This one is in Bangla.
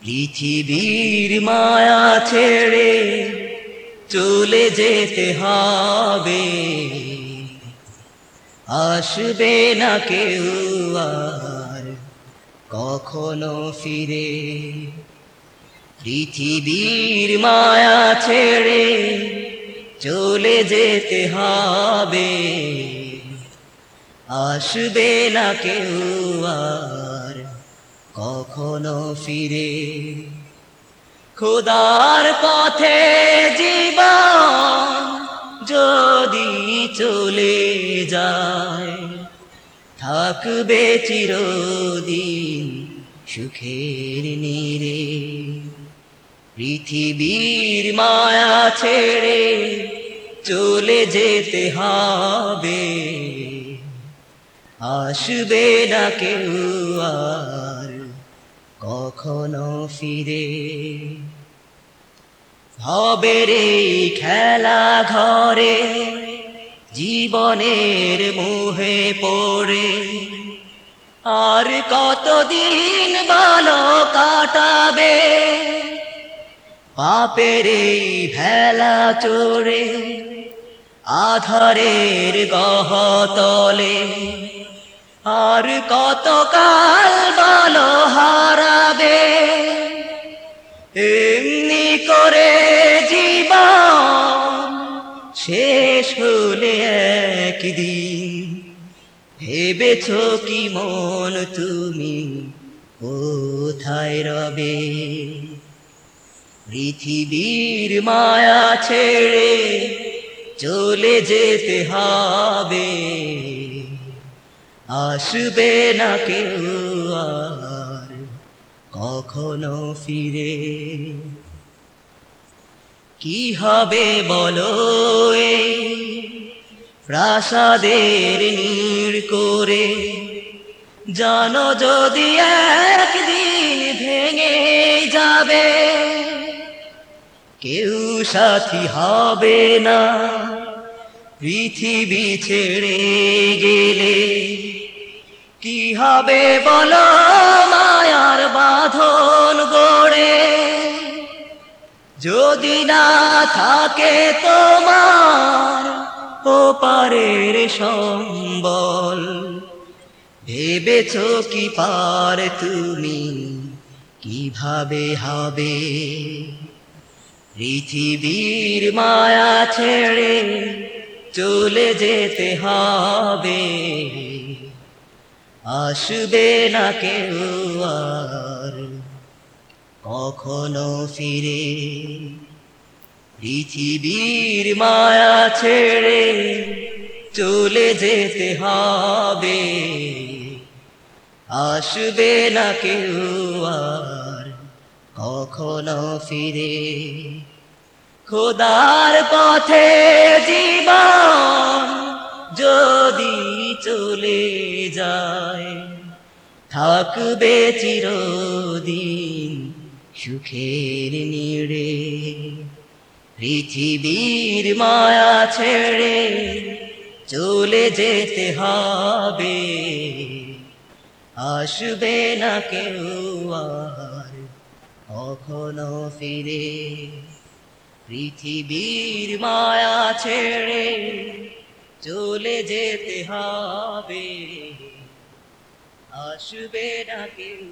পৃথিবীর মায়া ছেড়ে চলে যেতে হবে। আসবে না কেউ আর কখনো ফিরে। পৃথিবীর মায়া ছেড়ে চলে যেতে হবে। আসবে না কেউ আর কখনো ফিরে। খোদার পথে জীবন যদি চলে যায়, থাকবে চিরদিন সুখের নীরে। পৃথিবীর মায়া ছেড়ে চলে যেতে হবে। আসবে না কেউ আর কখনো ফিরে। হবে রে খেলা ঘরে, জীবনের মুহে পড়ে। আর কতদিন ভালো কাটাবে? পাপের ভেলা চড়ে আধারের গহতলে আর কতকাল ভালো হারাবে এমনি করে জীবন শেষ হলে একদিন ভেবেছ কি মন তুমি কোথায় রবে? পৃথিবীর মায়া ছেড়ে চলে যেতে হবে। আসবে না কেউ আর কখনো ফিরে। কি হবে বলো প্রাসাদের নীড় করে? জানো যদি একদিন ভেঙে যাবে, কেউ সাথী হবে না। পৃথিবী ছেড়ে গেলে কি হবে বলো মায়ার বাঁধন গড়ে? যদি না থাকে তোমার ওপারের সম্বল, ভেবেছ কি পার তুমি? কীভাবে হবে? পৃথিবীর মায়া ছেড়ে চলে যেতে হবে। আসবে না কেউ আর। কখনো ফিরে পৃথিবীর মায়া ছেড়ে চলে যেতে হবে। আসবে না কেউ আর। কখনো ফিরে খোদার পথে জীবন যদি চলে যায়, থাকবে চিরদিন সুখের নিড়ে। পৃথিবীর মায়া ছেড়ে চলে যেতে হবে, আসবে না কেউ আর কখনো ফিরে। পৃথিবীর মায়া ছেড়ে চলে যেতে হবে। আসবে না কেউ